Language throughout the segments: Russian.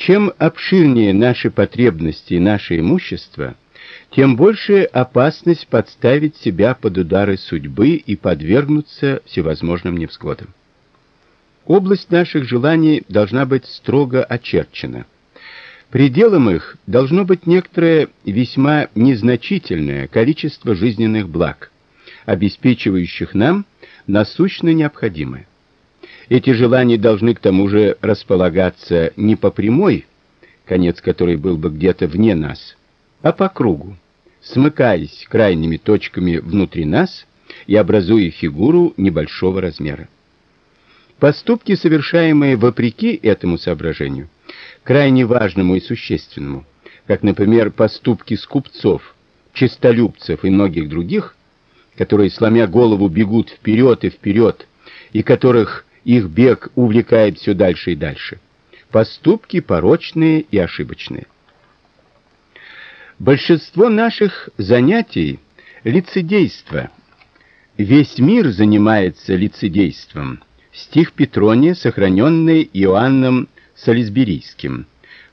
Чем обширнее наши потребности и наше имущество, тем больше опасность подставить себя под удары судьбы и подвергнуться всевозможным невзгодам. Область наших желаний должна быть строго очерчена. Пределом их должно быть некоторое весьма незначительное количество жизненных благ, обеспечивающих нам насущно необходимое. Эти желания должны к тому же располагаться не по прямой, конец которой был бы где-то вне нас, а по кругу, смыкаясь крайними точками внутри нас и образуя фигуру небольшого размера. Поступки, совершаемые вопреки этому соображению, крайне важному и существенному, как, например, поступки скупцов, честолюбцев и многих других, которые, сломя голову, бегут вперед и вперед, и которых их бег увлекает все дальше и дальше. Поступки порочные и ошибочные. Большинство наших занятий лицедейство. Весь мир занимается лицедейством. Стих Петрония, сохраненный Иоанном Солисберийским.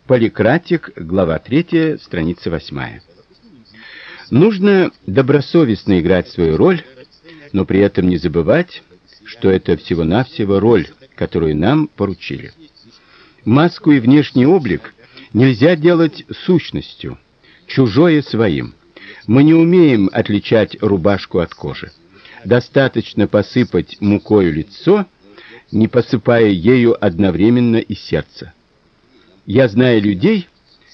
Поликратик, глава 3, страница 8. Нужно добросовестно играть свою роль, но при этом не забывать, что это всего-навсего роль, которую нам поручили. Маску и внешний облик нельзя делать сущностью, чужое своим. Мы не умеем отличать рубашку от кожи. Достаточно посыпать мукою лицо, не посыпая ею одновременно и сердце. Я знаю людей,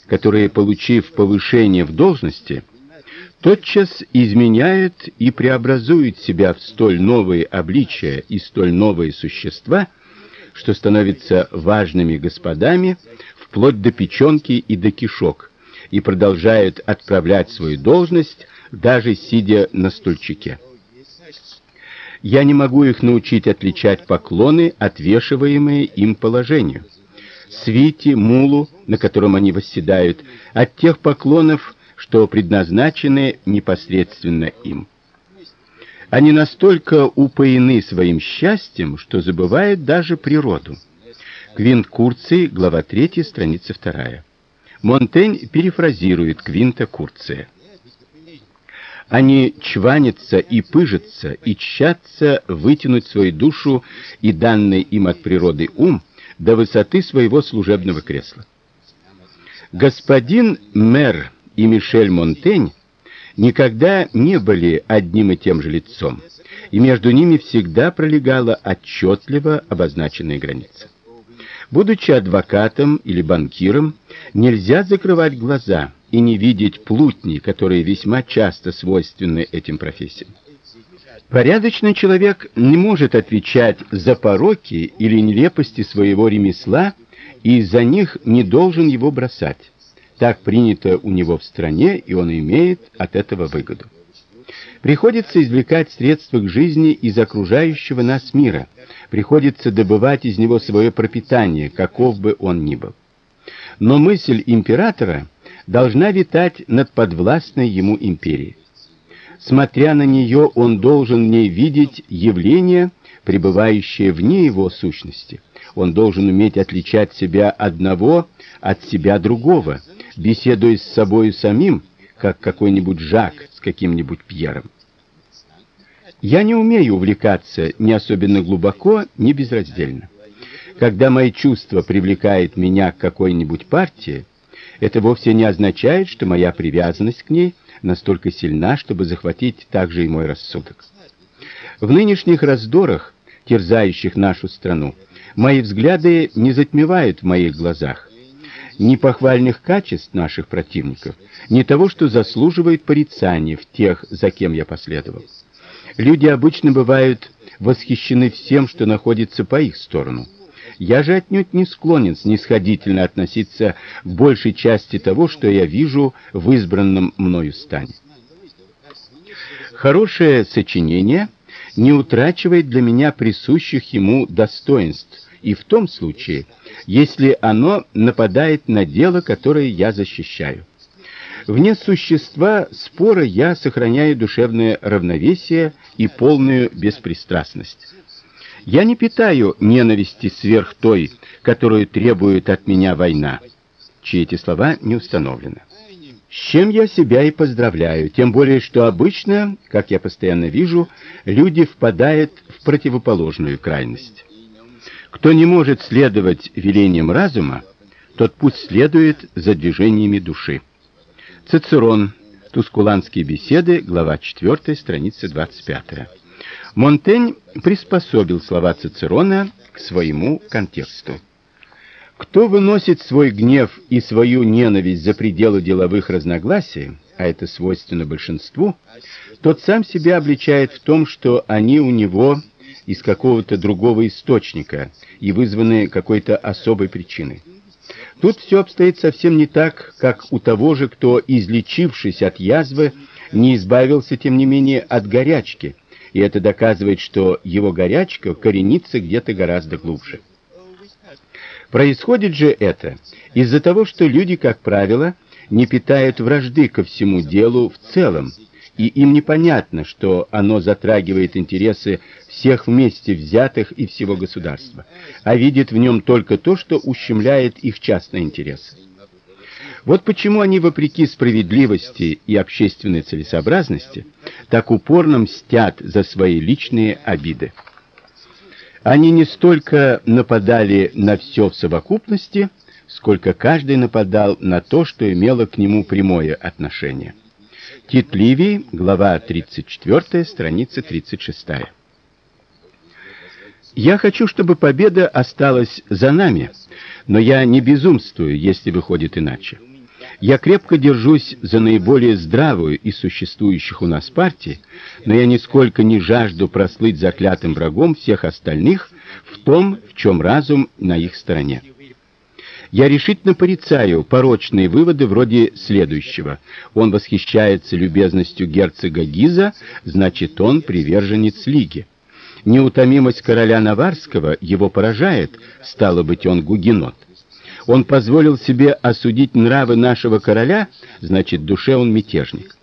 которые, получив повышение в должности, тотчас изменяют и преобразуют себя в столь новые обличия и столь новые существа, что становятся важными господами вплоть до печёнки и до кишок, и продолжают отправлять свою должность даже сидя на стульчике. Я не могу их научить отличать поклоны, отвешиваемые им положению, свите, мулу, на котором они восседают, от тех поклонов, что предназначены непосредственно им. Они настолько упоены своим счастьем, что забывают даже природу. Квинт Курций, глава 3, страница 2. Монтень перефразирует Квинта Курция. Они чванятся и пыжатся и тщатся вытянуть свою душу и данный им от природы ум до высоты своего служебного кресла. Господин мэр и Мишель Монтень никогда не были одним и тем же лицом, и между ними всегда пролегала отчетливо обозначенная граница. Будучи адвокатом или банкиром, нельзя закрывать глаза и не видеть плутни, которые весьма часто свойственны этим профессиям. Порядочный человек не может отвечать за пороки или нелепости своего ремесла и из-за них не должен его бросать. Так принято у него в стране, и он имеет от этого выгоду. Приходится извлекать средства к жизни из окружающего нас мира. Приходится добывать из него свое пропитание, каков бы он ни был. Но мысль императора должна витать над подвластной ему империей. Смотря на нее, он должен в ней видеть явление, пребывающее вне его сущности. Он должен уметь отличать себя одного от себя другого беседуя с собой самим, как какой-нибудь Жак с каким-нибудь Пьером. Я не умею увлекаться ни особенно глубоко, ни безраздельно. Когда мои чувства привлекают меня к какой-нибудь партии, это вовсе не означает, что моя привязанность к ней настолько сильна, чтобы захватить также и мой рассудок. В нынешних раздорах, терзающих нашу страну, мои взгляды не затмевают в моих глазах, ни похвальных качеств наших противников, ни того, что заслуживает порицания в тех, за кем я последовал. Люди обычно бывают восхищены всем, что находится по их сторону. Я же отнюдь не склонен снисходительно относиться к большей части того, что я вижу в избранном мною стане. Хорошее сочинение не утрачивает для меня присущих ему достоинств и в том случае, если оно нападает на дело, которое я защищаю. Вне существа спора я сохраняю душевное равновесие и полную беспристрастность. Я не питаю ненависти сверх той, которую требует от меня война. чьи эти слова не установлены. С чем я себя и поздравляю, тем более что обычно, как я постоянно вижу, люди впадают в противоположную крайность. Кто не может следовать велениям разума, тот пусть следует за движениями души. Цицерон. Тускуланские беседы, глава 4, страница 25. Монтень приспособил слова Цицерона к своему контексту. Кто выносит свой гнев и свою ненависть за пределы деловых разногласий, а это свойственно большинству, тот сам себя обличает в том, что они у него из какого-то другого источника и вызваны какой-то особой причиной. Тут все обстоит совсем не так, как у того же, кто, излечившись от язвы, не избавился тем не менее от горячки, и это доказывает, что его горячка коренится где-то гораздо глубже. Происходит же это из-за того, что люди, как правило, не питают вражды ко всему делу в целом, и им непонятно, что оно затрагивает интересы всех вместе взятых и всего государства, а видят в нем только то, что ущемляет их частные интересы. Вот почему они вопреки справедливости и общественной целесообразности так упорно мстят за свои личные обиды. Они не столько нападали на все в совокупности, сколько каждый нападал на то, что имело к нему прямое отношение. Тит Ливий, глава 34, страница 36. Я хочу, чтобы победа осталась за нами, но я не безумствую, если выходит иначе. Я крепко держусь за наиболее здравую из существующих у нас партий, но я нисколько не жажду прослыть заклятым врагом всех остальных в том, в чем разум на их стороне. Я решительно порицаю порочные выводы вроде следующего: он восхищается любезностью герцога Гиза, значит, он приверженец лиги. Неутомимость короля Наварского его поражает, стало быть, он гугенот он позволил себе осудить нравы нашего короля, значит, в душе он мятежник.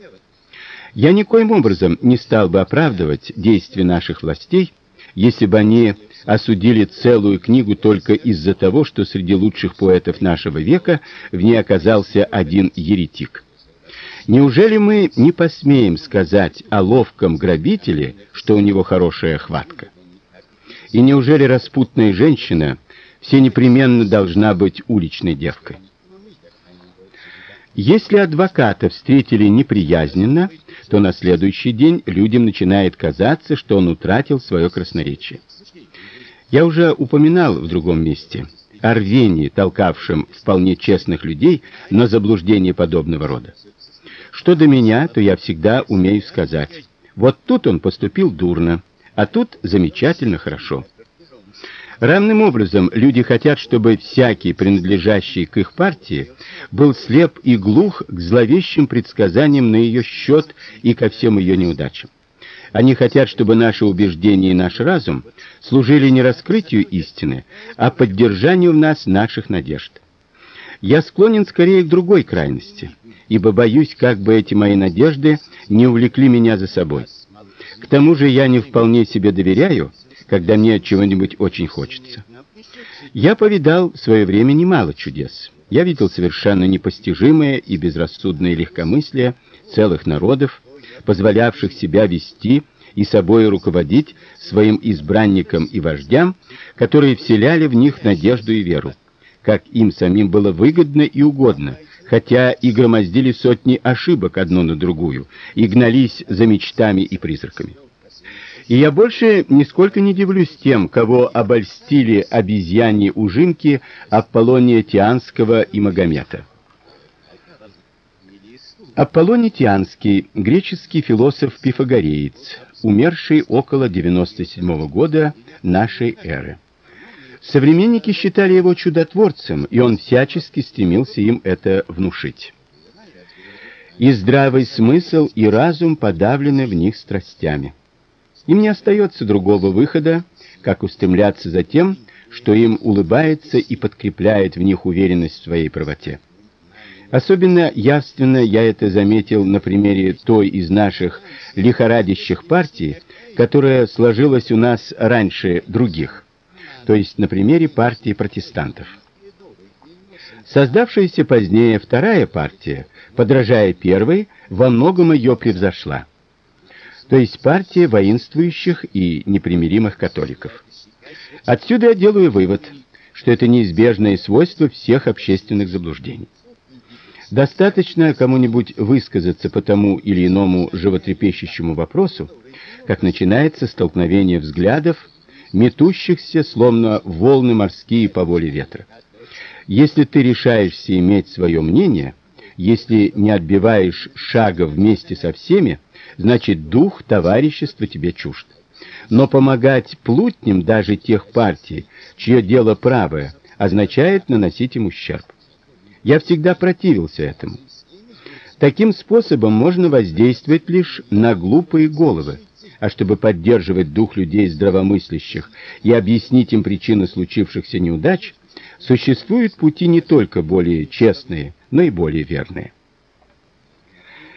Я никоим образом не стал бы оправдывать действия наших властей, если бы они осудили целую книгу только из-за того, что среди лучших поэтов нашего века в ней оказался один еретик. Неужели мы не посмеем сказать о ловком грабителе, что у него хорошая хватка? И неужели распутная женщина все непременно должна быть уличной девкой. Если адвоката встретили неприязненно, то на следующий день людям начинает казаться, что он утратил свое красноречие. Я уже упоминал в другом месте о рвении, толкавшем вполне честных людей на заблуждение подобного рода. Что до меня, то я всегда умею сказать: вот тут он поступил дурно, а тут замечательно хорошо. Равным образом люди хотят, чтобы всякий, принадлежащий к их партии, был слеп и глух к зловещим предсказаниям на ее счет и ко всем ее неудачам. Они хотят, чтобы наши убеждения и наш разум служили не раскрытию истины, а поддержанию в нас наших надежд. Я склонен скорее к другой крайности, ибо боюсь, как бы эти мои надежды не увлекли меня за собой. К тому же я не вполне себе доверяю, когда мне чего-нибудь очень хочется. Я повидал в свое время немало чудес. Я видел совершенно непостижимое и безрассудное легкомыслие целых народов, позволявших себя вести и собой руководить своим избранникам и вождям, которые вселяли в них надежду и веру, как им самим было выгодно и угодно, хотя и громоздили сотни ошибок одну на другую и гнались за мечтами и призраками. И я больше нисколько не дивлюсь тем, кого обольстили обезьяньи ужимки Аполлония Тианского и Магомета. Аполлоний Тианский, греческий философ-пифагореец, умерший около 97 года нашей эры. Современники считали его чудотворцем, и он всячески стремился им это внушить. И здравый смысл, и разум подавлены в них страстями. Им не остается другого выхода, как устремляться за тем, что им улыбается и подкрепляет в них уверенность в своей правоте. Особенно явственно я это заметил на примере той из наших лихорадящих партий, которая сложилась у нас раньше других, то есть на примере партии протестантов. Создавшаяся позднее вторая партия, подражая первой, во многом ее превзошла. То есть партия воинствующих и непримиримых католиков. Отсюда я делаю вывод, что это неизбежное свойство всех общественных заблуждений. Достаточно кому-нибудь высказаться по тому или иному животрепещущему вопросу, как начинается столкновение взглядов, метущихся словно волны морские по воле ветра. Если ты решаешься иметь свое мнение, если не отбиваешь шага вместе со всеми, значит дух товарищества тебе чужд. Но помогать плутням даже тех партий, чье дело правое, означает наносить им ущерб. Я всегда противился этому. Таким способом можно воздействовать лишь на глупые головы. А чтобы поддерживать дух людей здравомыслящих и объяснить им причины случившихся неудач, существуют пути не только более честные, но и более верные.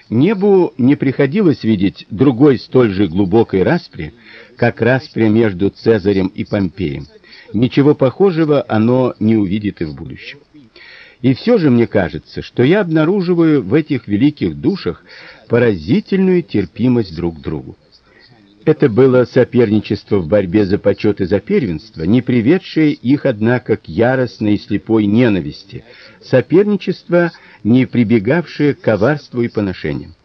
Небу не приходилось видеть другой столь же глубокой распри, как распря между Цезарем и Помпеем. Ничего похожего оно не увидит и в будущем. И все же мне кажется, что я обнаруживаю в этих великих душах поразительную терпимость друг к другу. Это было соперничество в борьбе за почет и за первенство, не приведшее их, однако, к яростной и слепой ненависти, соперничество, не прибегавшее к коварству и поношениям.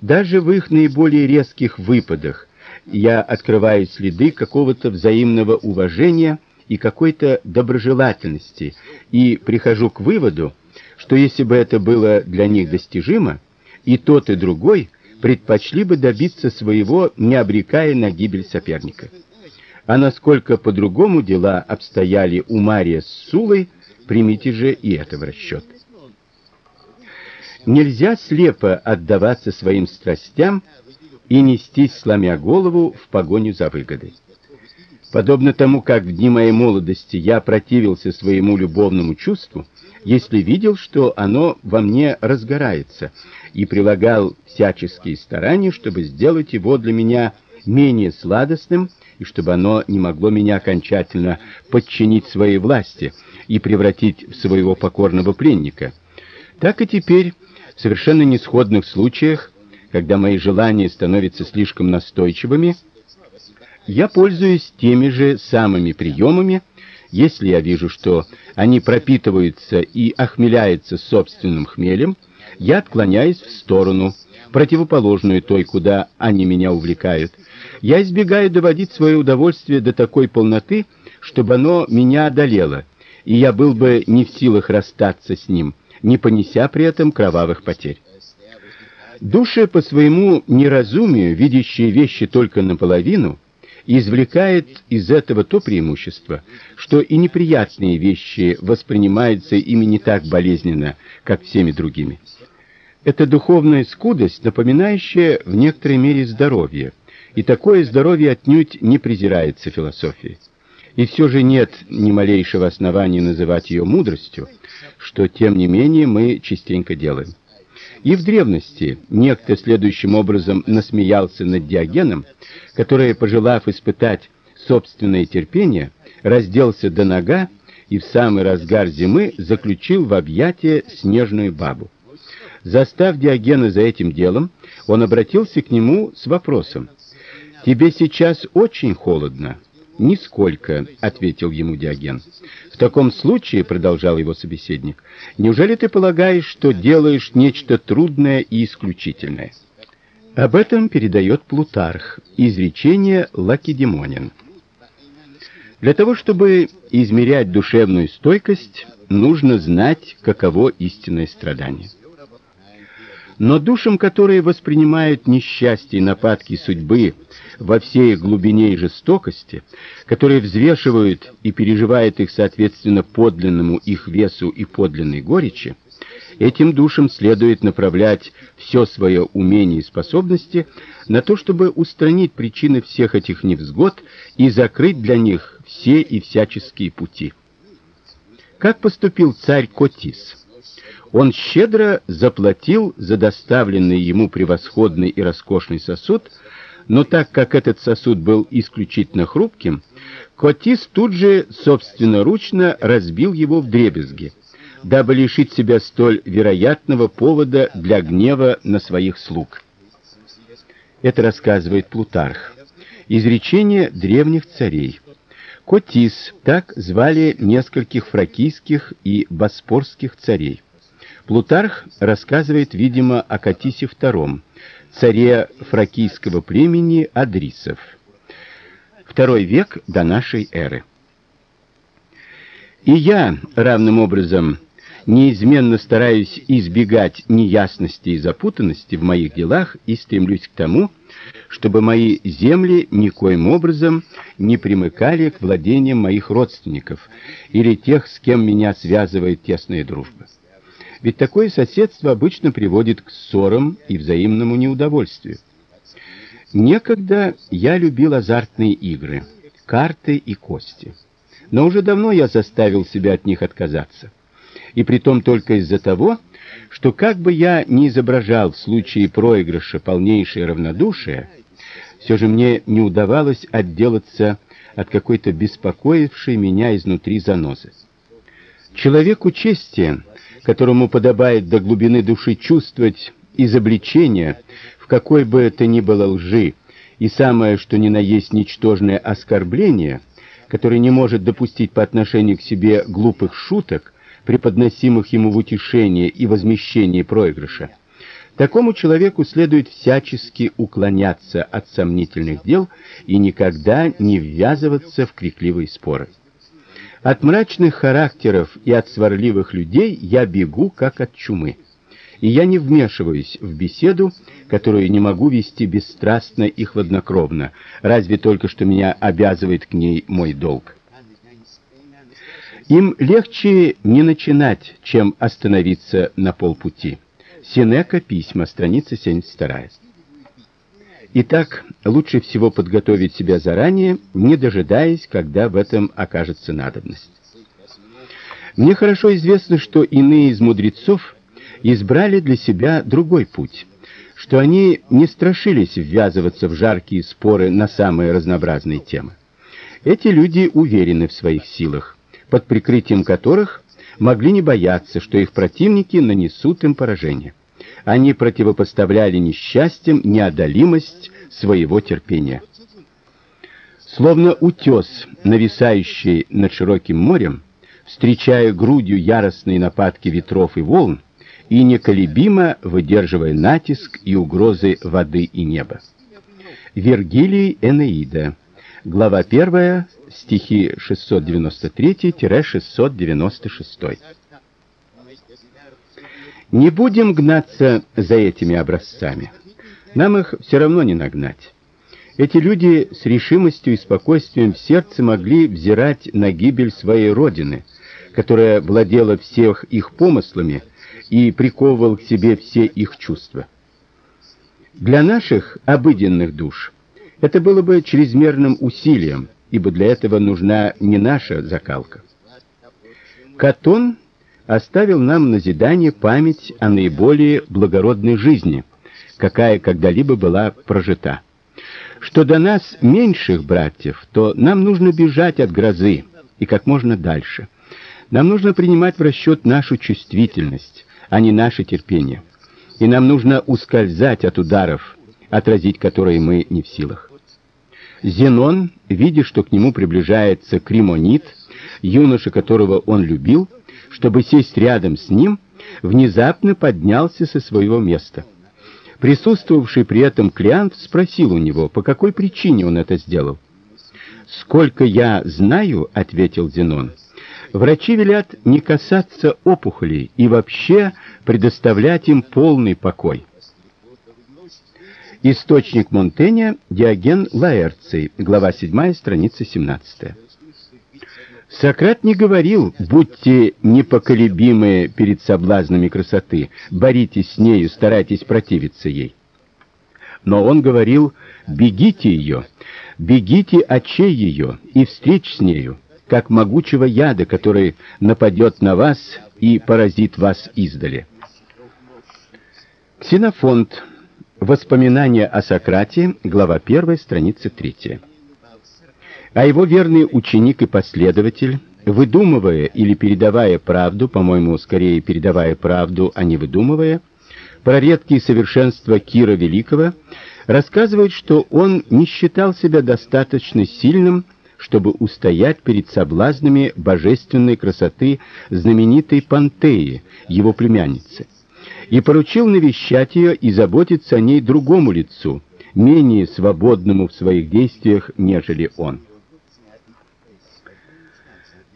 Даже в их наиболее резких выпадах я открываю следы какого-то взаимного уважения и какой-то доброжелательности, и прихожу к выводу, что если бы это было для них достижимо, и тот, и другой предпочли бы добиться своего, не обрекая на гибель соперника. А насколько по-другому дела обстояли у Мария с Сулой, примите же и это в расчет. Нельзя слепо отдаваться своим страстям и нестись, сломя голову, в погоню за выгодой. Подобно тому, как в дни моей молодости я противился своему любовному чувству, если видел, что оно во мне разгорается, и прилагал всяческие старания, чтобы сделать его для меня менее сладостным, и чтобы оно не могло меня окончательно подчинить своей власти и превратить в своего покорного пленника. Так и теперь, в совершенно несходных случаях, когда мои желания становятся слишком настойчивыми, я пользуюсь теми же самыми приемами, если я вижу, что они пропитываются и охмеляются собственным хмелем, я отклоняюсь в сторону, противоположную той, куда они меня увлекают. Я избегаю доводить свое удовольствие до такой полноты, чтобы оно меня одолело, и я был бы не в силах расстаться с ним, не понеся при этом кровавых потерь. Души по своему неразумию, видящие вещи только наполовину, извлекает из этого то преимущество, что и неприятные вещи воспринимаются ими не так болезненно, как всеми другими. Это духовная скудость, напоминающая в некоторой мере здоровье, и такое здоровье отнюдь не презирается философией. И все же нет ни малейшего основания называть ее мудростью, что тем не менее мы частенько делаем. И в древности некто следующим образом насмеялся над Диогеном, который, пожелав испытать собственное терпение, разделся до нога и в самый разгар зимы заключил в объятия снежную бабу. Застав Диогена за этим делом, он обратился к нему с вопросом: "Тебе сейчас очень холодно?" "Нисколько", ответил ему Диоген. "В таком случае", продолжал его собеседник, "неужели ты полагаешь, что делаешь нечто трудное и исключительное?" Об этом передает Плутарх, изречение Лакедемонин. Для того, чтобы измерять душевную стойкость, нужно знать, каково истинное страдание. Но душам, которые воспринимают несчастье и нападки судьбы во всей глубине и жестокости, которые взвешивают и переживают их соответственно подлинному их весу и подлинной горечи, Этим душам следует направлять все свое умение и способности на то, чтобы устранить причины всех этих невзгод и закрыть для них все и всяческие пути. Как поступил царь Котис? Он щедро заплатил за доставленный ему превосходный и роскошный сосуд, но так как этот сосуд был исключительно хрупким, Котис тут же собственноручно разбил его вдребезги дабы лишить себя столь вероятного повода для гнева на своих слуг. Это рассказывает Плутарх. Изречение древних царей. Котис так звали нескольких фракийских и боспорских царей. Плутарх рассказывает, видимо, о Котисе II, царе фракийского племени адрисов. Второй век до нашей эры. И я равным образом неизменно стараюсь избегать неясности и запутанности в моих делах и стремлюсь к тому, чтобы мои земли никоим образом не примыкали к владениям моих родственников или тех, с кем меня связывает тесная дружба. Ведь такое соседство обычно приводит к ссорам и взаимному неудовольствию. Некогда я любил азартные игры, карты и кости. Но уже давно я заставил себя от них отказаться. И притом только из-за того, что как бы я ни изображал в случае проигрыша полнейшее равнодушие, все же мне не удавалось отделаться от какой-то беспокоившей меня изнутри занозы. Человеку чести, которому подобает до глубины души чувствовать изобличение в какой бы это ни было лжи, и самое что ни на есть ничтожное оскорбление, которое не может допустить по отношению к себе глупых шуток, преподносимых ему в утешение и возмещение проигрыша. Такому человеку следует всячески уклоняться от сомнительных дел и никогда не ввязываться в крикливые споры. От мрачных характеров и от сварливых людей я бегу как от чумы. И я не вмешиваюсь в беседу, которую не могу вести бесстрастно и хладнокровно, разве только что меня обязывает к ней мой долг. Им легче не начинать, чем остановиться на полпути. Сенека, письма, страница 72. Итак, лучше всего подготовить себя заранее, не дожидаясь, когда в этом окажется надобность. Мне хорошо известно, что иные из мудрецов избрали для себя другой путь, что они не страшились ввязываться в жаркие споры на самые разнообразные темы. Эти люди уверены в своих силах, под прикрытием которых могли не бояться, что их противники нанесут им поражение. Они противопоставляли несчастьям неодолимость своего терпения. Словно утес, нависающий над широким морем, встречая грудью яростные нападки ветров и волн и неколебимо выдерживая натиск и угрозы воды и неба. Вергилий Энеида. Глава 1, стихи 693-696. Не будем гнаться за этими образцами. Нам их все равно не нагнать. Эти люди с решимостью и спокойствием в сердце могли взирать на гибель своей родины, которая владела всех их помыслами и приковывал к себе все их чувства. Для наших обыденных душ это было бы чрезмерным усилием, ибо для этого нужна не наша закалка. Катон оставил нам назидание память о наиболее благородной жизни, какая когда-либо была прожита. Что до нас меньших братьев, то нам нужно бежать от грозы и как можно дальше. Нам нужно принимать в расчет нашу чувствительность, а не наше терпение. И нам нужно ускользать от ударов, отразить которые мы не в силах. Зенон, видя, что к нему приближается Кримонит, юноша, которого он любил, чтобы сесть рядом с ним, внезапно поднялся со своего места. Присутствовавший при этом Клеант спросил у него, по какой причине он это сделал. "Сколько я знаю", ответил Зенон. "Врачи велят не касаться опухолей и вообще предоставлять им полный покой". Источник Монтэня, Диоген Лаэрций, глава 7, страница 17. Сократ не говорил: "Будьте непоколебимы перед соблазнами красоты, боритесь с нею, старайтесь противиться ей". Но он говорил: "Бегите ее, бегите очей ее и встреч с нею, как могучего яда, который нападет на вас и поразит вас издали". Ксенофонт Воспоминания о Сократе, глава 1, страница 3. А его верный ученик и последователь, выдумывая или передавая правду, по-моему, скорее передавая правду, а не выдумывая, про редкие совершенства Кира Великого, рассказывает, что он не считал себя достаточно сильным, чтобы устоять перед соблазнами божественной красоты знаменитой Пантеи, его племянницы, и поручил навещать ее и заботиться о ней другому лицу, менее свободному в своих действиях, нежели он.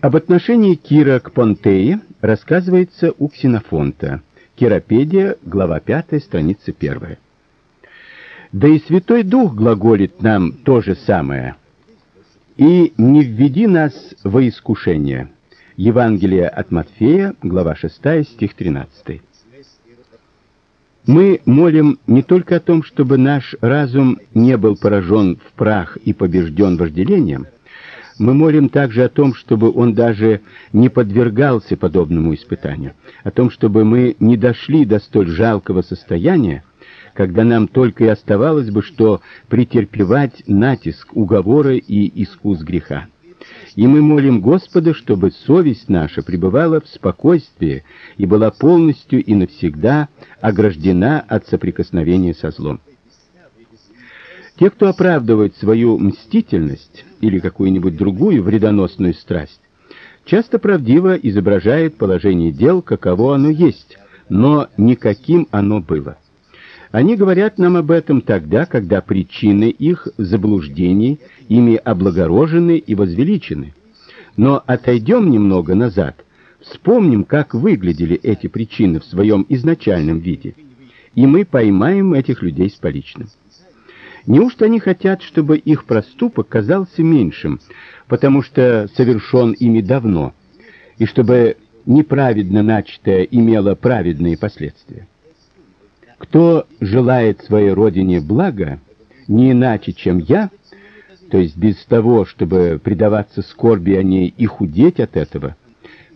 Об отношении Кира к Понтее рассказывается у Ксенофонта. Киропедия, глава 5, страница 1. Да и Святой Дух глаголит нам то же самое. И не введи нас во искушение. Евангелие от Матфея, глава 6, стих 13. Мы молим не только о том, чтобы наш разум не был поражен в прах и побежден вожделением, мы молим также о том, чтобы он даже не подвергался подобному испытанию, о том, чтобы мы не дошли до столь жалкого состояния, когда нам только и оставалось бы, что претерпевать натиск уговора и искус греха. И мы молим Господа, чтобы совесть наша пребывала в спокойствии и была полностью и навсегда ограждена от соприкосновения со злом. Те, кто оправдывает свою мстительность или какую-нибудь другую вредоносную страсть, часто правдиво изображают положение дел, каково оно есть, но никаким оно было. Они говорят нам об этом тогда, когда причины их заблуждений ими облагорожены и возвеличены. Но отойдем немного назад, вспомним, как выглядели эти причины в своем изначальном виде, и мы поймаем этих людей с поличным. Неужто они хотят, чтобы их проступок казался меньшим, потому что совершен ими давно, и чтобы неправедно начатое имело праведные последствия? Кто желает своей родине блага, не иначе, чем я, то есть без того, чтобы предаваться скорби о ней и худеть от этого,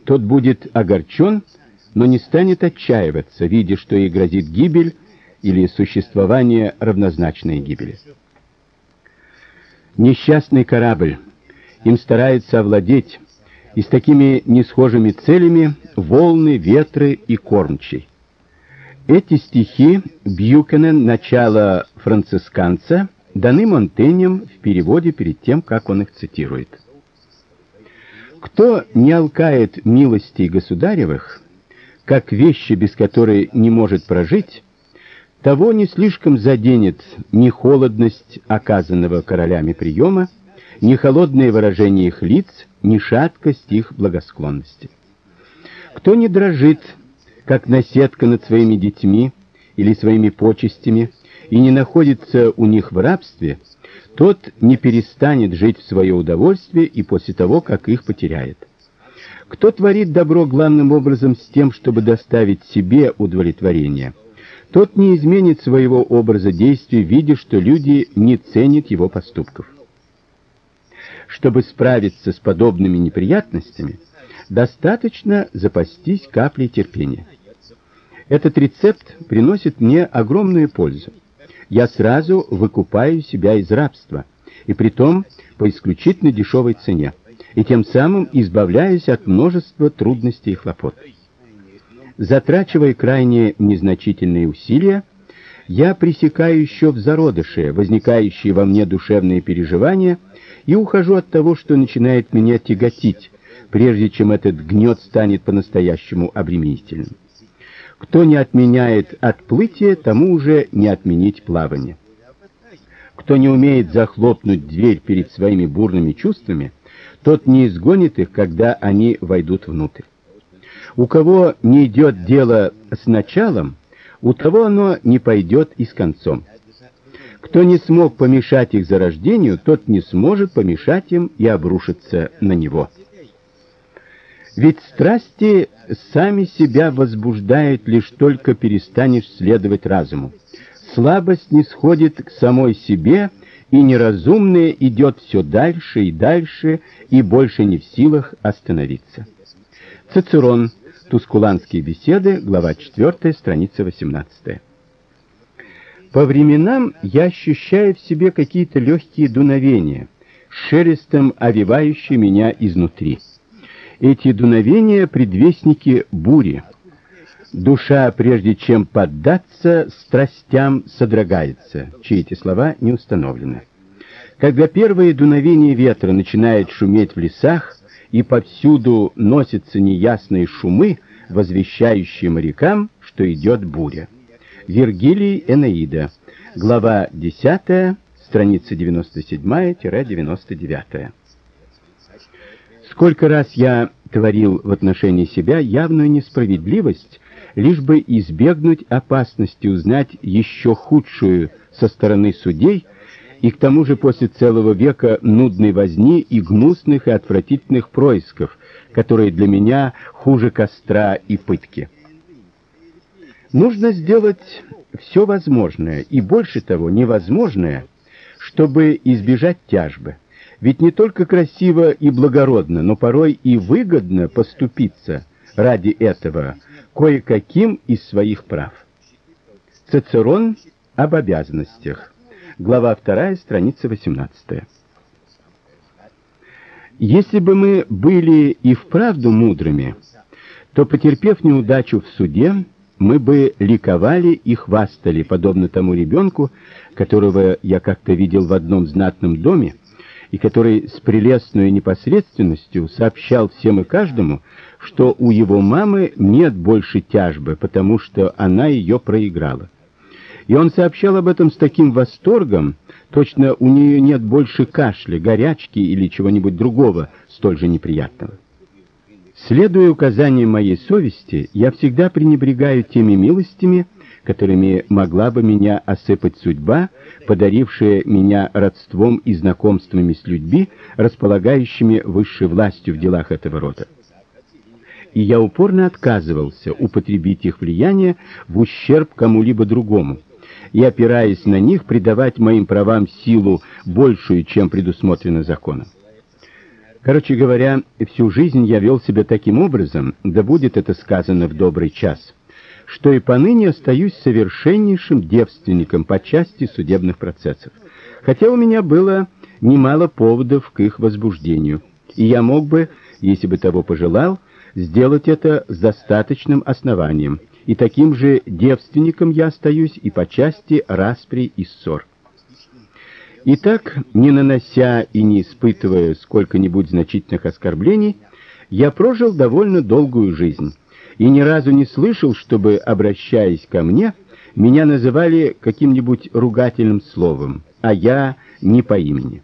тот будет огорчен, но не станет отчаиваться, видя, что ей грозит гибель или существование равнозначной гибели. Несчастный корабль им старается овладеть, и с такими несхожими целями волны, ветры и кормчий. Эти стихи Бьюкенен начало францисканца даны Монтенем в переводе перед тем, как он их цитирует. Кто не алкает милостей государевых, как вещи, без которой не может прожить, того не слишком заденет ни холодность оказанного королями приема, ни холодное выражение их лиц, ни шаткость их благосклонности. Кто не дрожит, как наседка над своими детьми или своими почестями, и не находится у них в рабстве, тот не перестанет жить в свое удовольствие и после того, как их потеряет. Кто творит добро главным образом с тем, чтобы доставить себе удовлетворение – тот не изменит своего образа действий, видя, что люди не ценят его поступков. Чтобы справиться с подобными неприятностями, достаточно запастись каплей терпения. Этот рецепт приносит мне огромную пользу. Я сразу выкупаю себя из рабства, и притом по исключительно дешевой цене, и тем самым избавляюсь от множества трудностей и хлопот. Затрачивая крайне незначительные усилия, я пресекаю еще в зародыше возникающие во мне душевные переживания и ухожу от того, что начинает меня тяготить, прежде чем этот гнет станет по-настоящему обременительным. Кто не отменяет отплытие, тому уже не отменить плавание. Кто не умеет захлопнуть дверь перед своими бурными чувствами, тот не изгонит их, когда они войдут внутрь. У кого не идет дело с началом, у того оно не пойдет и с концом. Кто не смог помешать их зарождению, тот не сможет помешать им и обрушиться на него. Ведь страсти сами себя возбуждают, лишь только перестанешь следовать разуму. Слабость не сходит к самой себе, и неразумное идет все дальше и дальше, и больше не в силах остановиться. Цицерон Тускуланские беседы, глава 4, страница 18. По временам я ощущаю в себе какие-то легкие дуновения, шелестом овивающие меня изнутри. Эти дуновения предвестники бури. Душа, прежде чем поддаться страстям, содрогается. Чьи эти слова не установлены. Когда первые дуновения ветра начинают шуметь в лесах, и повсюду носятся неясные шумы, возвещающие морякам, что идет буря. Вергилий Энеида, глава 10, страница 97-99. Сколько раз я творил в отношении себя явную несправедливость, лишь бы избегнуть опасности узнать еще худшую со стороны судей, и к тому же после целого века нудной возни и гнусных и отвратительных происков, которые для меня хуже костра и пытки. Нужно сделать все возможное и больше того, невозможное, чтобы избежать тяжбы. Ведь не только красиво и благородно, но порой и выгодно поступиться ради этого кое-каким из своих прав. Цицерон об обязанностях. Глава 2, страница 18. Если бы мы были и вправду мудрыми, то потерпев неудачу в суде, мы бы ликовали и хвастали, подобно тому ребенку, которого я как-то видел в одном знатном доме, и который с прелестной непосредственностью сообщал всем и каждому, что у его мамы нет больше тяжбы, потому что она ее проиграла. И он сообщал об этом с таким восторгом, точно у нее нет больше кашля, горячки или чего-нибудь другого столь же неприятного. Следуя указаниям моей совести, я всегда пренебрегаю теми милостями, которыми могла бы меня осыпать судьба, подарившая меня родством и знакомствами с людьми, располагающими высшей властью в делах этого рода. И я упорно отказывался употребить их влияние в ущерб кому-либо другому, и опираясь на них, придавать моим правам силу большую, чем предусмотрено законом. Короче говоря, всю жизнь я вел себя таким образом, да будет это сказано в добрый час, что и поныне остаюсь совершеннейшим девственником по части судебных процессов. Хотя у меня было немало поводов к их возбуждению, и я мог бы, если бы того пожелал, сделать это с достаточным основанием, и таким же девственником я остаюсь и по части распри и ссор. Итак, не нанося и не испытывая сколько-нибудь значительных оскорблений, я прожил довольно долгую жизнь и ни разу не слышал, чтобы, обращаясь ко мне, меня называли каким-нибудь ругательным словом, а я не по имени.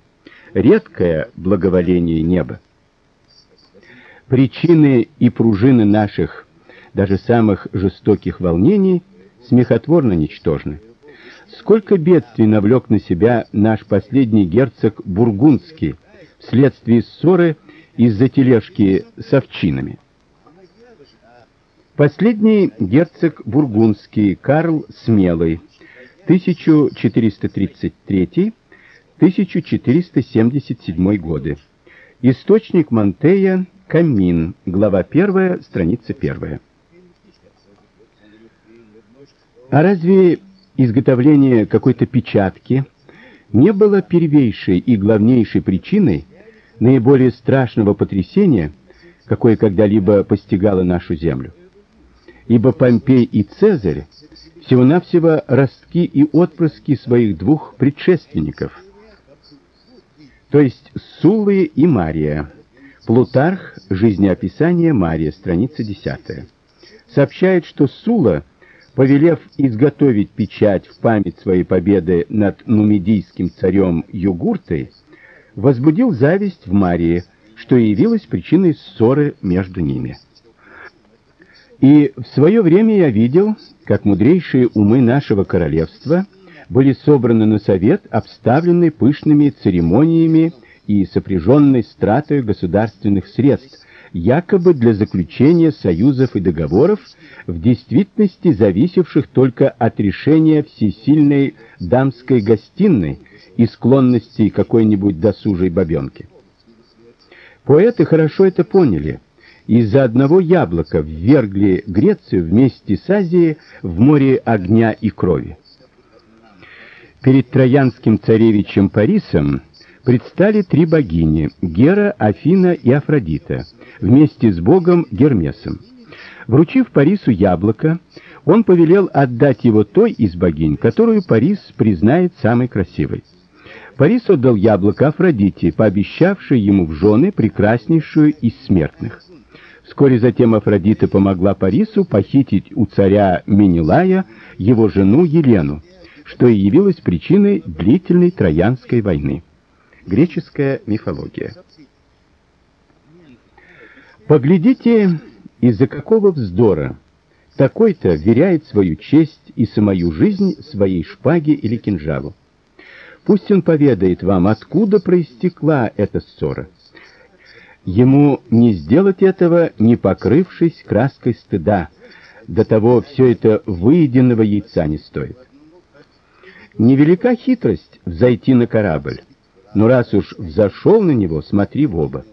Редкое благоволение неба. Причины и пружины наших, даже самых жестоких волнений, смехотворно ничтожны. Сколько бедствий навлек на себя наш последний герцог Бургундский вследствие ссоры из-за тележки с овчинами. Последний герцог Бургундский Карл Смелый 1433-1477 годы. Источник Монтея Камин, глава 1, страница 1. А разве изготовление какой-то печатки не было первейшей и главнейшей причиной наиболее страшного потрясения, какое когда-либо постигало нашу землю. Ибо Помпей и Цезарь всего-навсего ростки и отпрыски своих двух предшественников, то есть Суллы и Мария. Плутарх, жизнеописание Мария, страница 10. Сообщает, что Сула повелев изготовить печать в память своей победы над нумидийским царем Югуртой, возбудил зависть в Марии, что явилось причиной ссоры между ними. И в свое время я видел, как мудрейшие умы нашего королевства были собраны на совет, обставленный пышными церемониями и сопряженной стратой государственных средств, якобы для заключения союзов и договоров, в действительности зависевших только от решения всесильной дамской гостиной и склонностей какой-нибудь досужей бабенки. Поэты хорошо это поняли. Из-за одного яблока ввергли Грецию вместе с Азией в море огня и крови. Перед троянским царевичем Парисом предстали три богини: Гера, Афина и Афродита, вместе с богом Гермесом. Вручив Парису яблоко, он повелел отдать его той из богинь, которую Парис признает самой красивой. Парис отдал яблоко Афродите, пообещавшей ему в жены прекраснейшую из смертных. Вскоре затем Афродита помогла Парису похитить у царя Менелая его жену Елену, что и явилось причиной длительной Троянской войны. Греческая мифология. Поглядите, из-за какого вздора такой-то веряет свою честь и самую жизнь своей шпаге или кинжалу. Пусть он поведает вам, откуда проистекла эта ссора. Ему не сделать этого, не покрывшись краской стыда. До того все это выеденного яйца не стоит. Невелика хитрость взойти на корабль, но раз уж взошел на него, смотри в оба.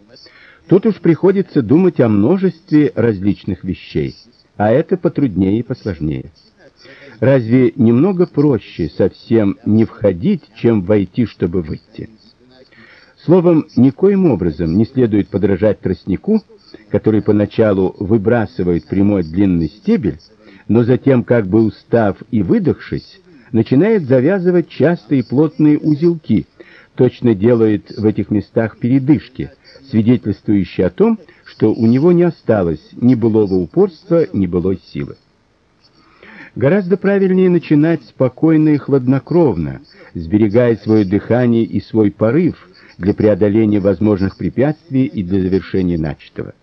Тут уж приходится думать о множестве различных вещей, а это потруднее и посложнее. Разве немного проще совсем не входить, чем войти, чтобы выйти? Словом, никоим образом не следует подражать тростнику, который поначалу выбрасывает прямой длинный стебель, но затем, как бы устав и выдохшись, начинает завязывать частые плотные узелки, точно делает в этих местах передышки, свидетельствующие о том, что у него не осталось ни былого упорства, ни былой силы. Гораздо правильнее начинать спокойно и хладнокровно, сберегая свое дыхание и свой порыв для преодоления возможных препятствий и для завершения начатого.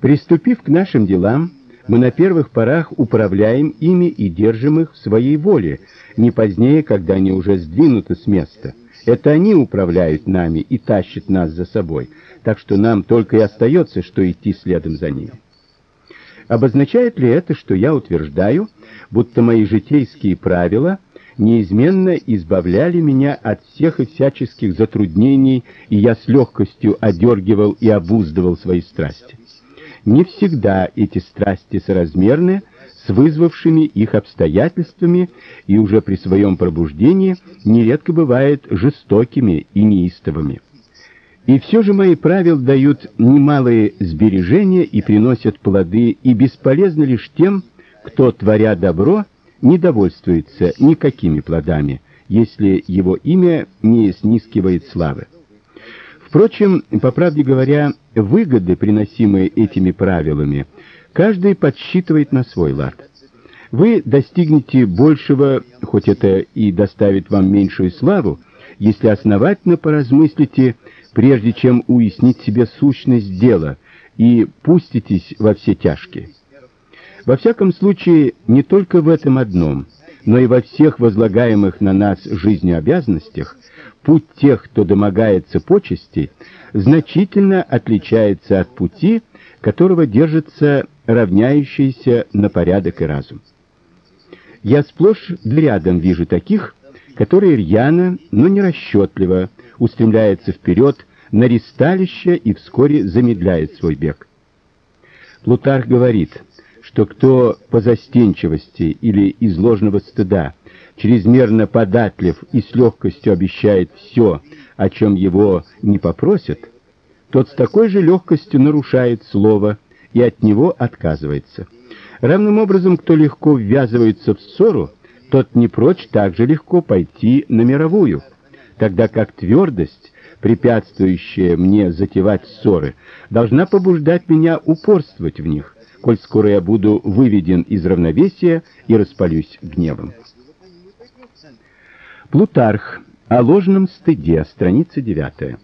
Приступив к нашим делам, мы на первых порах управляем ими и держим их в своей воле, не позднее, когда они уже сдвинуты с места. Это они управляют нами и тащат нас за собой, так что нам только и остается, что идти следом за ними. Обозначает ли это, что я утверждаю, будто мои житейские правила неизменно избавляли меня от всех и всяческих затруднений, и я с легкостью одергивал и обуздывал свои страсти? Не всегда эти страсти соразмерны с вызвавшими их обстоятельствами, и уже при своем пробуждении нередко бывают жестокими и неистовыми. И все же мои правила дают немалые сбережения и приносят плоды, и бесполезны лишь тем, кто, творя добро, не довольствуется никакими плодами, если его имя не снискивает славы. Впрочем, по правде говоря, выгоды, приносимые этими правилами, каждый подсчитывает на свой лад. Вы достигнете большего, хоть это и доставит вам меньшую славу, если основательно поразмыслите прежде чем уяснить себе сущность дела и пуститесь во все тяжкие. Во всяком случае, не только в этом одном, но и во всех возлагаемых на нас жизнью обязанностях путь тех, кто домогается почести, значительно отличается от пути, которого держится равняющийся на порядок и разум. Я сплошь да рядом вижу таких, которые рьяно, но не расчетливо устремляется вперед на ристалище и вскоре замедляет свой бег. Плутарх говорит, что кто по застенчивости или из ложного стыда чрезмерно податлив и с легкостью обещает все, о чем его не попросят, тот с такой же легкостью нарушает слово и от него отказывается. Равным образом, кто легко ввязывается в ссору, тот не прочь так же легко пойти на мировую тогда как твердость, препятствующая мне затевать ссоры, должна побуждать меня упорствовать в них, коль скоро я буду выведен из равновесия и распалюсь гневом. Плутарх о ложном стыде, страница 9.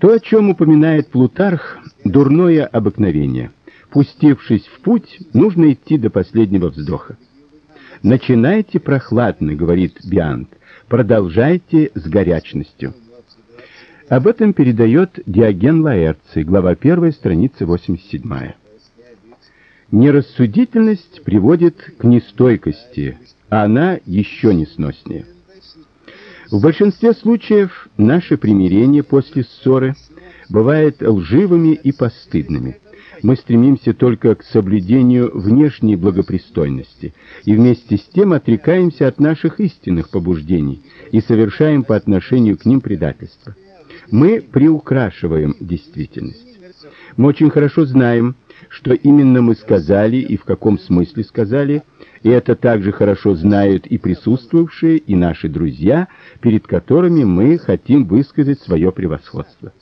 То, о чем упоминает Плутарх, дурное обыкновение. Пустившись в путь, нужно идти до последнего вздоха. Начинайте прохладно, говорит Биант, Продолжайте с горячностью. Об этом передает Диоген Лаэрций, глава 1, страница 87. Нерассудительность приводит к нестойкости, а она еще несноснее. В большинстве случаев наши примирения после ссоры бывают лживыми и постыдными. Мы стремимся только к соблюдению внешней благопристойности и вместе с тем отрекаемся от наших истинных побуждений и совершаем по отношению к ним предательство. Мы приукрашиваем действительность. Мы очень хорошо знаем, что именно мы сказали и в каком смысле сказали, это также хорошо знают и присутствовавшие, и наши друзья, перед которыми мы хотим высказать свое превосходство.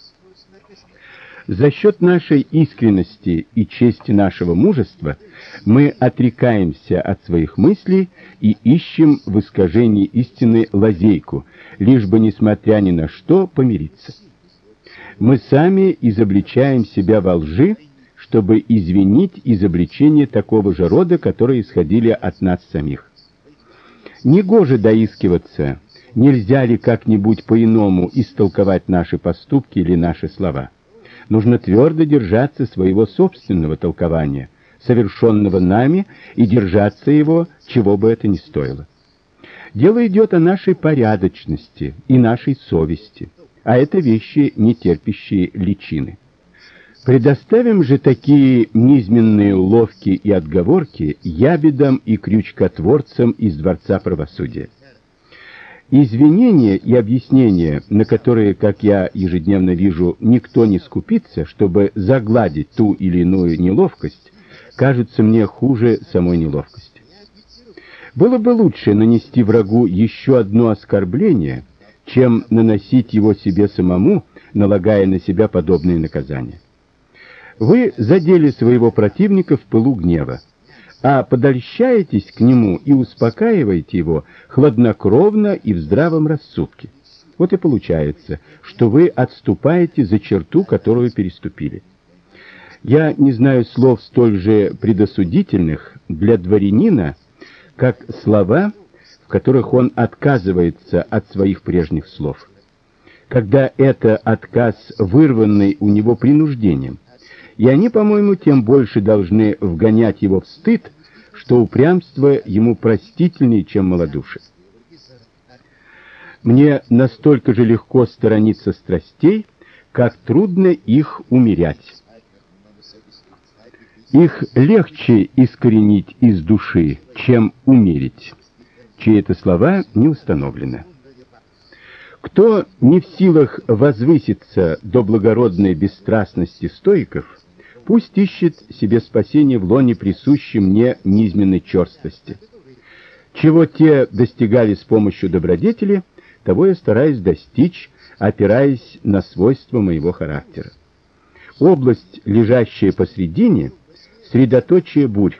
За счет нашей искренности и чести нашего мужества мы отрекаемся от своих мыслей и ищем в искажении истины лазейку, лишь бы, несмотря ни на что, помириться. Мы сами изобличаем себя во лжи, чтобы извинить изобличение такого же рода, которые исходили от нас самих. Негоже доискиваться, нельзя ли как-нибудь по-иному истолковать наши поступки или наши слова нужно твердо держаться своего собственного толкования, совершенного нами, и держаться его, чего бы это ни стоило. Дело идет о нашей порядочности и нашей совести, а это вещи, не терпящие личины. Предоставим же такие низменные уловки и отговорки ябедам и крючкотворцам из Дворца правосудия. Извинения и объяснения, на которые, как я ежедневно вижу, никто не скупится, чтобы загладить ту или иную неловкость, кажутся мне хуже самой неловкости. Было бы лучше нанести врагу еще одно оскорбление, чем наносить его себе самому, налагая на себя подобные наказания. Вы задели своего противника в пылу гнева а подольщаетесь к нему и успокаиваете его хладнокровно и в здравом рассудке. Вот и получается, что вы отступаете за черту, которую переступили. Я не знаю слов столь же предосудительных для дворянина, как слова, в которых он отказывается от своих прежних слов. Когда это отказ, вырванный у него принуждением, и они, по-моему, тем больше должны вгонять его в стыд, что упрямство ему простительнее, чем малодушие. Мне настолько же легко сторониться страстей, как трудно их умерять. Их легче искоренить из души, чем умерить. Чьи это слова не установлено. Кто не в силах возвыситься до благородной бесстрастности стоиков, Пусть ищет себе спасение в лоне присущей мне низменной черстости. Чего те достигали с помощью добродетели, того я стараюсь достичь, опираясь на свойства моего характера. Область, лежащая посредине, средоточие бурь.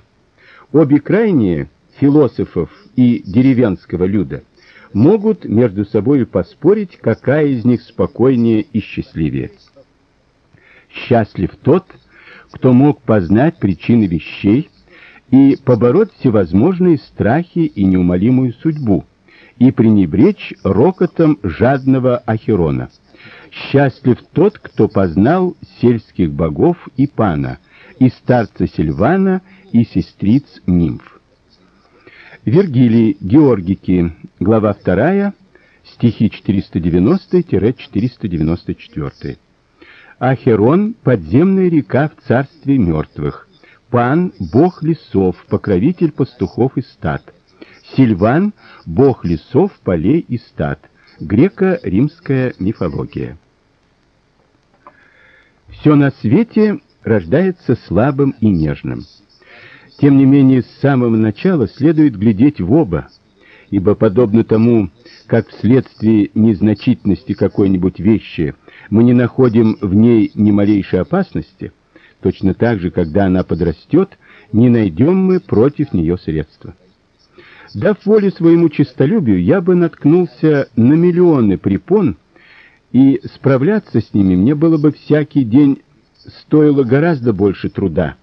Обе крайние философов и деревенского люда могут между собой поспорить, какая из них спокойнее и счастливее. Счастлив тот, кто мог познать причины вещей и побороть всевозможные страхи и неумолимую судьбу, и пренебречь рокотом жадного Ахирона. Счастлив тот, кто познал сельских богов и пана, и старца Сильвана, и сестриц нимф. Вергилий, Георгики, глава 2, стихи 490-494. Ахерон — подземная река в царстве мертвых. Пан — бог лесов, покровитель пастухов и стад. Сильван — бог лесов, полей и стад. Греко-римская мифология. Все на свете рождается слабым и нежным. Тем не менее, с самого начала следует глядеть в оба, ибо подобно тому, как вследствие незначительности какой-нибудь вещи мы не находим в ней ни малейшей опасности, точно так же, когда она подрастет, не найдем мы против нее средства. Дав волю своему честолюбию, я бы наткнулся на миллионы препон, и справляться с ними мне было бы всякий день стоило гораздо больше труда,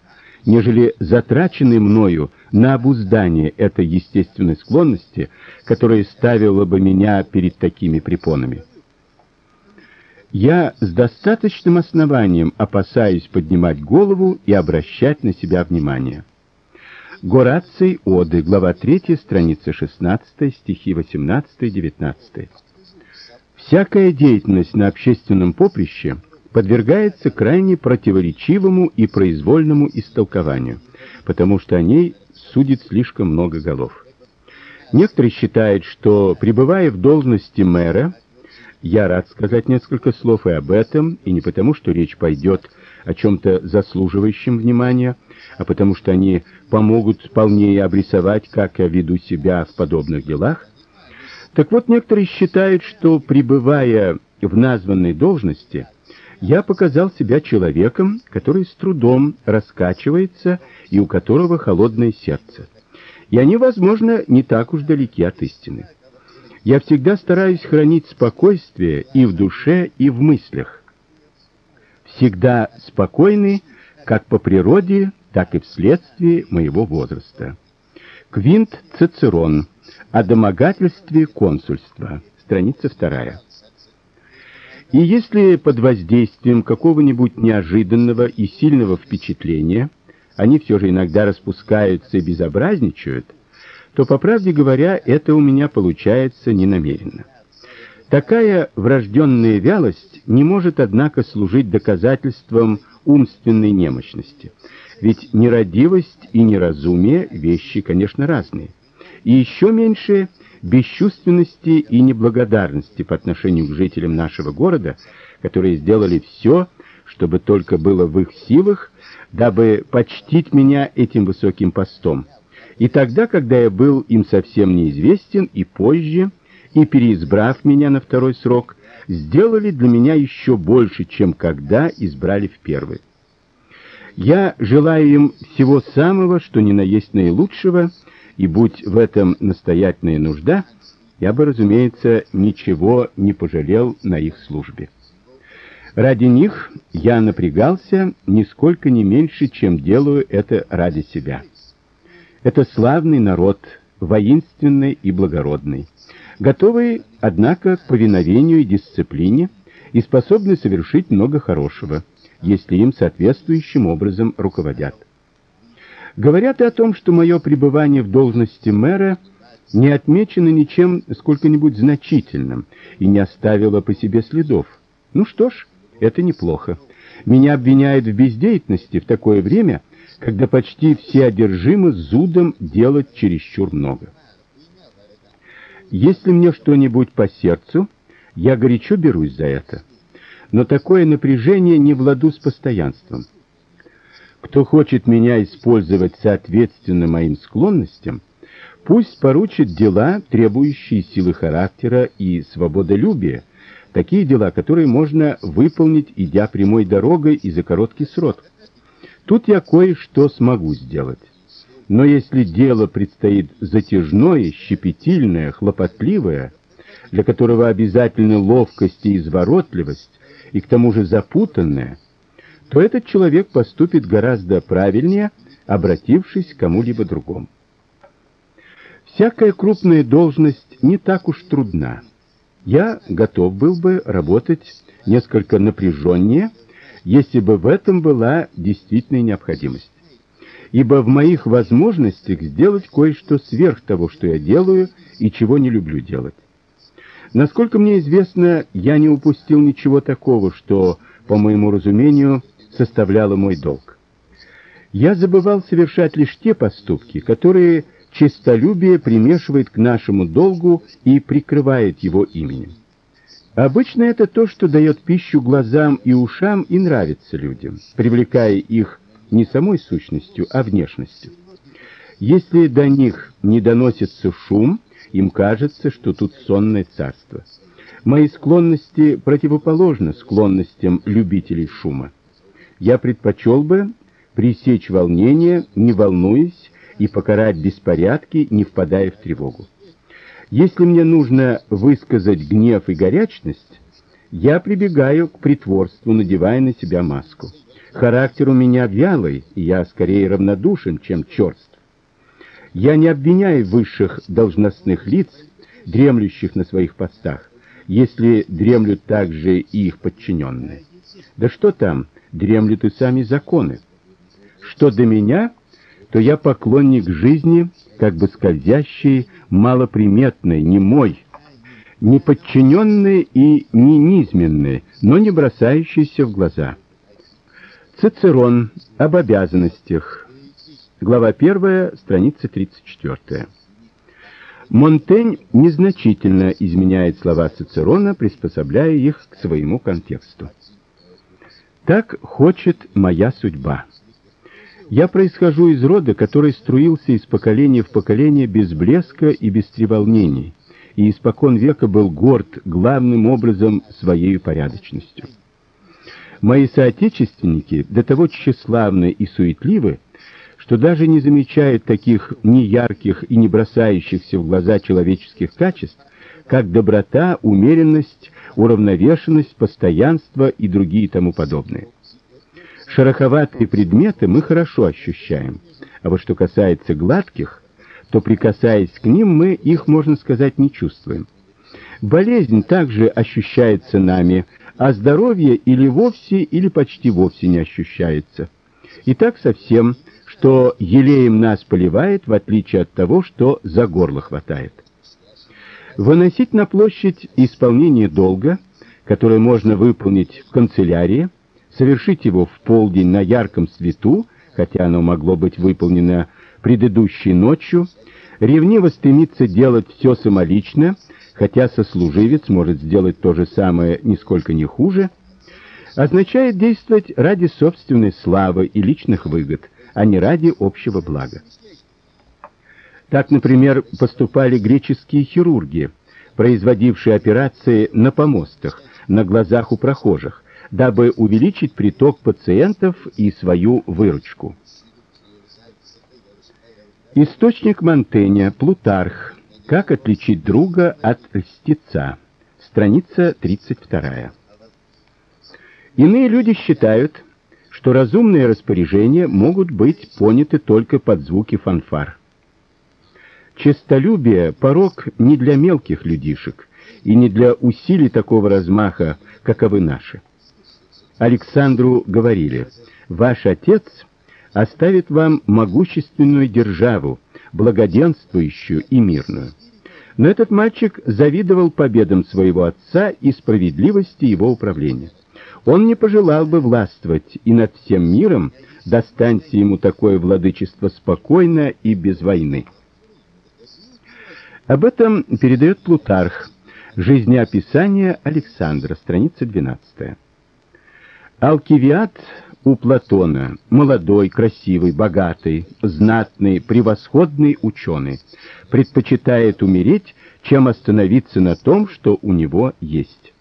нежели затраченный мною на обуздание этой естественной склонности, которая ставила бы меня перед такими препонами. Я с достаточным основанием опасаюсь поднимать голову и обращать на себя внимание. Гораций Оды, глава 3, страница 16, стихи 18-19. Всякая деятельность на общественном поприще подвергается крайне противоречивому и произвольному истолкованию, потому что о ней судит слишком много голов. Некоторые считают, что пребывая в должности мэра, я рад сказать несколько слов и об этом, и не потому, что речь пойдет о чем то заслуживающем внимания, а потому что они помогут полнее обрисовать, как я веду себя в подобных делах. Так вот, некоторые считают, что пребывая в названной должности, я показал себя человеком, который с трудом раскачивается и у которого холодное сердце. И они, возможно, не так уж далеки от истины. Я всегда стараюсь хранить спокойствие и в душе, и в мыслях. Всегда спокойный, как по природе, так и вследствие моего возраста. Квинт Цицерон. О домогательстве консульства. Страница вторая. И если под воздействием какого-нибудь неожиданного и сильного впечатления они все же иногда распускаются и безобразничают, то, по правде говоря, это у меня получается ненамеренно. Такая врожденная вялость не может, однако, служить доказательством умственной немощности. Ведь нерадивость и неразумие вещи, конечно, разные. И еще меньше бесчувственности и неблагодарности по отношению к жителям нашего города, которые сделали все, чтобы только было в их силах, дабы почтить меня этим высоким постом. И тогда, когда я был им совсем неизвестен, и позже, и переизбрав меня на второй срок, сделали для меня еще больше, чем когда избрали в первый. Я желаю им всего самого, что ни на есть наилучшего, и будь в этом настоятельная нужда, я бы, разумеется, ничего не пожалел на их службе. Ради них я напрягался нисколько не меньше, чем делаю это ради себя. Это славный народ, воинственный и благородный, готовый, однако, к повиновению и дисциплине и способный совершить много хорошего, если им соответствующим образом руководят. Говорят и о том, что мое пребывание в должности мэра не отмечено ничем сколько-нибудь значительным и не оставило по себе следов. Ну что ж, это неплохо. Меня обвиняют в бездеятельности в такое время, когда почти все одержимы зудом делать чересчур много. Если мне что-нибудь по сердцу, я горячо берусь за это. Но такое напряжение не в ладу с постоянством. Кто хочет меня использовать соответственно моим склонностям, пусть поручит дела, требующие силы характера и свободолюбия, такие дела, которые можно выполнить, идя прямой дорогой и за короткий срок. Тут я кое-что смогу сделать. Но если дело предстоит затяжное, щепетильное, хлопотливое, для которого обязательны ловкость и изворотливость, и к тому же запутанное, то этот человек поступит гораздо правильнее, обратившись к кому-либо другому. Всякая крупная должность не так уж трудна. Я готов был бы работать несколько напряженнее, если бы в этом была действительная необходимость. Ибо в моих возможностях сделать кое-что сверх того, что я делаю и чего не люблю делать. Насколько мне известно, я не упустил ничего такого, что, по моему разумению, составляло мой долг. Я забывал совершать лишь те поступки, которые честолюбие примешивает к нашему долгу и прикрывает его именем. Обычно это то, что дает пищу глазам и ушам и нравится людям, привлекая их не самой сущностью, а внешностью. Если до них не доносится шум, им кажется, что тут сонное царство. Мои склонности противоположны склонностям любителей шума я предпочел бы пресечь волнение, не волнуясь, и покарать беспорядки, не впадая в тревогу. Если мне нужно высказать гнев и горячность, я прибегаю к притворству, надевая на себя маску. Характер у меня вялый, и я скорее равнодушен, чем черств. Я не обвиняю высших должностных лиц, дремлющих на своих постах, если дремлют также и их подчиненные. Да что там, дремлют и сами законы. Что до меня, то я поклонник жизни, как бы скользящей, малоприметной, не мой. не подчиненный и не низменный, но не бросающийся в глаза. Цицерон об обязанностях. Глава 1, страница 34. Монтень незначительно изменяет слова Цицерона, приспособляя их к своему контексту. Так хочет моя судьба. Я происхожу из рода, который струился из поколения в поколение без блеска и без треволнений, и испокон века был горд главным образом своей порядочностью. Мои соотечественники до того тщеславны и суетливы, что даже не замечают таких неярких и не бросающихся в глаза человеческих качеств, как доброта, умеренность, уравновешенность, постоянство и другие тому подобные. Шероховатые предметы мы хорошо ощущаем, а вот что касается гладких, то прикасаясь к ним, мы их, можно сказать, не чувствуем. Болезнь также ощущается нами, а здоровье или вовсе, или почти вовсе не ощущается. И так совсем, что елеем нас поливает, в отличие от того, что за горло хватает. Выносить на площадь исполнение долга, которое можно выполнить в канцелярии, совершить его в полдень на ярком свету, хотя оно могло быть выполнено предыдущей ночью, ревниво стремится делать все самолично, хотя сослуживец может сделать то же самое нисколько не хуже, означает действовать ради собственной славы и личных выгод, а не ради общего блага. Так, например, поступали греческие хирурги, производившие операции на помостах, на глазах у прохожих, дабы увеличить приток пациентов и свою выручку. Источник Монтэня, Плутарх. Как отличить друга от льстеца. Страница 32. Иные люди считают, что разумные распоряжения могут быть поняты только под звуки фанфар. Честолюбие порок не для мелких людишек и не для усилий такого размаха, каковы наши. Александру говорили: "Ваш отец оставит вам могущественную державу, благоденствующую и мирную". Но этот мальчик завидовал победам своего отца и справедливости его управления. Он не пожелал бы властвовать и над всем миром, достанься ему такое владычество спокойно и без войны. Об этом передает Плутарх. Жизнеописание Александра, страница 12. Алкивиад у Платона молодой, красивый, богатый, знатный, превосходный ученый, предпочитает умереть, чем остановиться на том, что у него есть.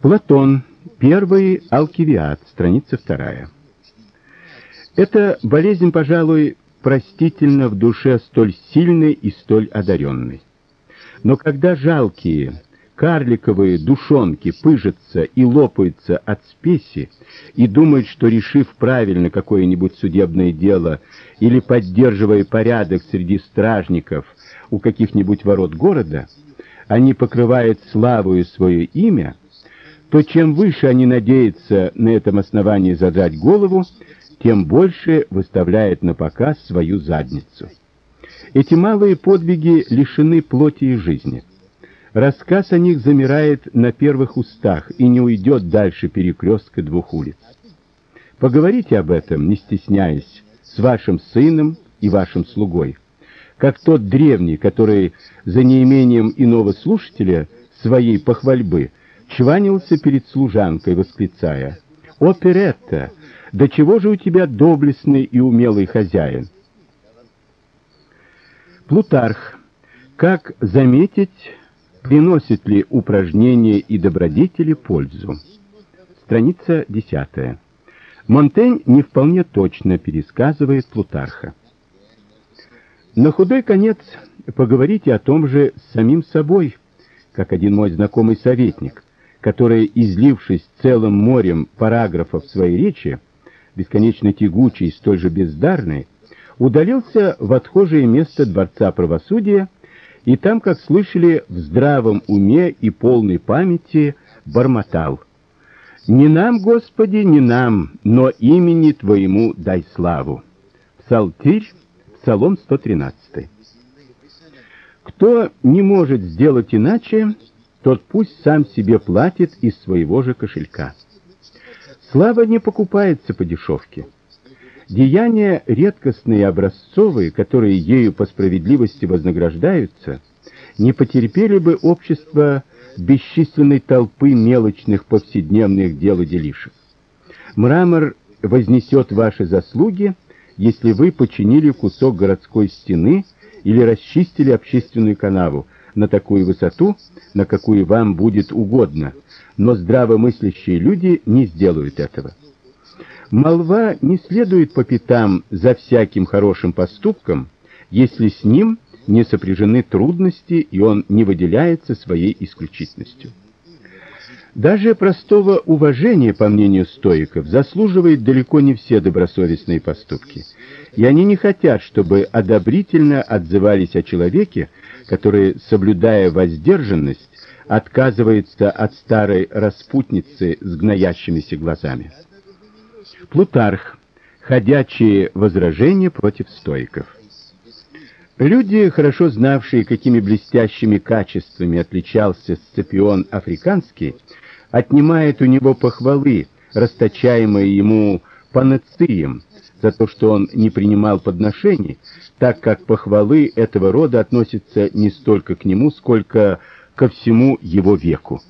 Платон, первый Алкивиад, страница вторая. Эта болезнь, пожалуй, простительна в душе столь сильной и столь одаренной. Но когда жалкие, карликовые душонки пыжатся и лопаются от спеси и думают, что решив правильно какое-нибудь судебное дело или поддерживая порядок среди стражников у каких-нибудь ворот города, они покрывают славою свое имя, то чем выше они надеются на этом основании задрать голову, тем больше выставляет на показ свою задницу. Эти малые подвиги лишены плоти и жизни. Рассказ о них замирает на первых устах и не уйдет дальше перекрестка двух улиц. Поговорите об этом, не стесняясь, с вашим сыном и вашим слугой, как тот древний, который за неимением иного слушателя своей похвальбы чванился перед служанкой, восклицая: "О Перетта, до чего же у тебя доблестный и умелый хозяин?" Плутарх. Как заметить Приносит ли упражнения и добродетели пользу? Страница 10. Монтень не вполне точно пересказывает Плутарха. На худой конец поговорите о том же с самим собой, как один мой знакомый советник, который, излившись целым морем параграфов своей речи, бесконечно тягучей и столь же бездарной, удалился в отхожее место дворца правосудия и там, как слышали, в здравом уме и полной памяти бормотал: "Не нам, Господи, не нам, но имени твоему дай славу". Псалтирь, Псалом 113. Кто не может сделать иначе, тот пусть сам себе платит из своего же кошелька. Слава не покупается по дешевке. Деяния редкостные и образцовые, которые ею по справедливости вознаграждаются, не потерпели бы общество бесчисленной толпы мелочных повседневных дел и делишек. Мрамор вознесет ваши заслуги, если вы починили кусок городской стены или расчистили общественную канаву на такую высоту, на какую вам будет угодно, но здравомыслящие люди не сделают этого. Молва не следует по пятам за всяким хорошим поступком, если с ним не сопряжены трудности и он не выделяется своей исключительностью. Даже простого уважения, по мнению стоиков, заслуживают далеко не все добросовестные поступки. И они не хотят, чтобы одобрительно отзывались о человеке, который, соблюдая воздержанность, отказывается от старой распутницы с гноящимися глазами. Плутарх. Ходячие возражения против стоиков. Люди, хорошо знавшие, какими блестящими качествами отличался Сципион Африканский, отнимают у него похвалы, расточаемые ему панацием, за то, что он не принимал подношений, так как похвалы этого рода относятся не столько к нему, сколько ко всему его веку.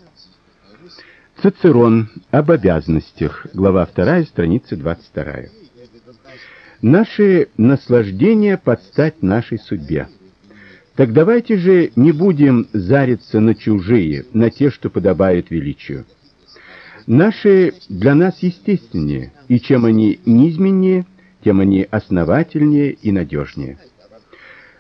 Цицерон об обязанностях, глава 2, страница 22. Наши наслаждения подстать нашей судьбе. Так давайте же не будем зариться на чужие, на те, что подобают величию. Наши для нас естественнее, и чем они низменнее, тем они основательнее и надежнее.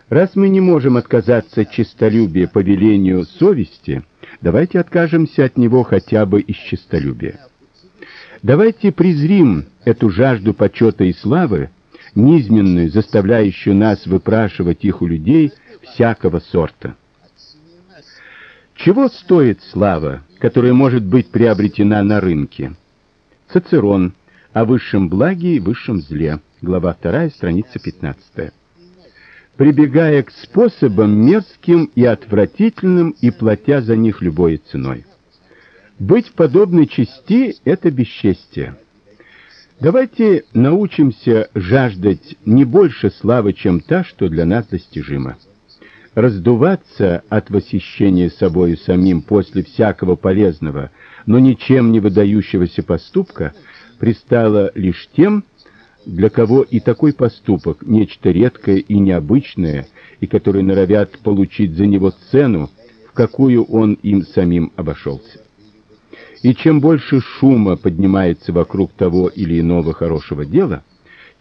Раз мы не можем отказаться от честолюбия по велению совести, давайте откажемся от него хотя бы из честолюбия. Давайте презрим эту жажду почета и славы, низменную, заставляющую нас выпрашивать их у людей всякого сорта. Чего стоит слава, которая может быть приобретена на рынке? Цицерон о высшем благе и высшем зле. Глава 2, страница 15. Прибегая к способам мерзким и отвратительным и платя за них любой ценой. Быть в подобной чести это бесчестие. Давайте научимся жаждать не больше славы, чем та, что для нас достижима. Раздуваться от восхищения собою самим после всякого полезного, но ничем не выдающегося поступка пристало лишь тем, для кого и такой поступок нечто редкое и необычное, и которые норовят получить за него цену, в какую он им самим обошелся. И чем больше шума поднимается вокруг того или иного хорошего дела,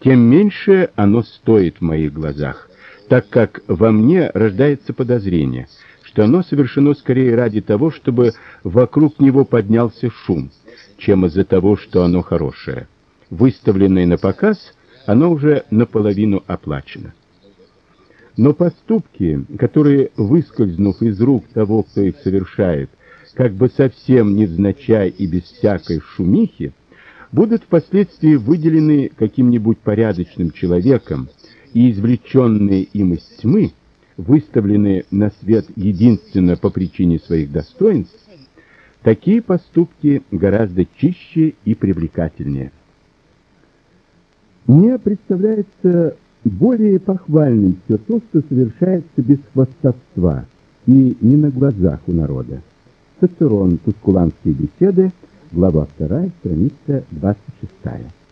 тем меньше оно стоит в моих глазах, так как во мне рождается подозрение, что оно совершено скорее ради того, чтобы вокруг него поднялся шум, чем из-за того, что оно хорошее. Выставленное на показ, оно уже наполовину оплачено. Но поступки, которые, выскользнув из рук того, кто их совершает, как бы совсем невзначай и без всякой шумихи, будут впоследствии выделены каким-нибудь порядочным человеком и извлеченные им из тьмы, выставлены на свет единственно по причине своих достоинств, такие поступки гораздо чище и привлекательнее. Мне представляется более похвальным все то, что совершается без хвастовства и не на глазах у народа. Цицерон. Тускуланские беседы. Глава 2, страница 26.